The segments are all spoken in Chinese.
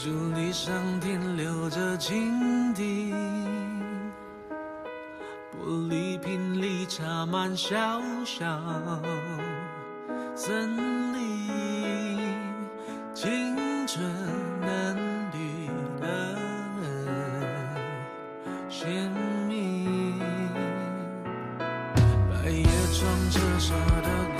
竹篱上天留着蜻蜓玻璃瓶里插满小小森林青春嫩绿的鲜明百叶窗折射的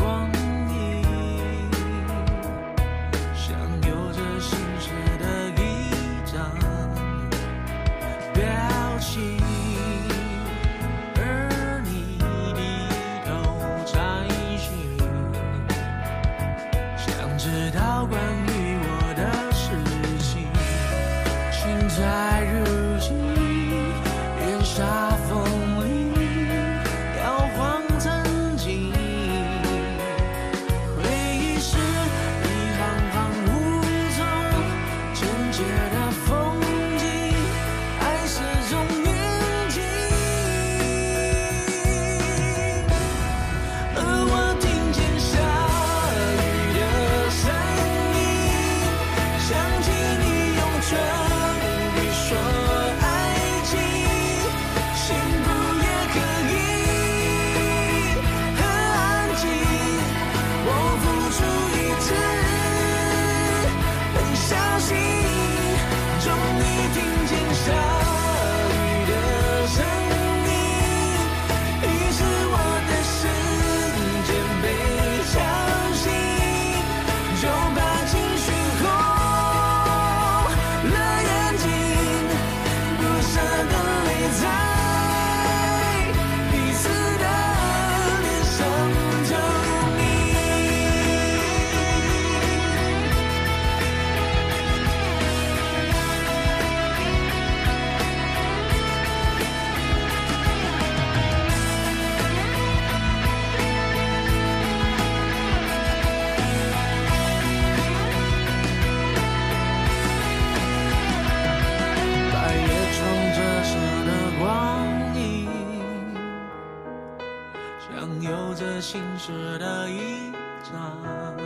像有着心事的一张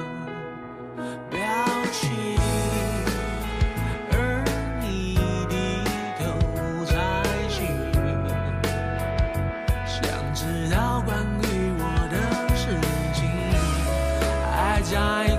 表情而你低头拆信想知道关于我的事情。爱在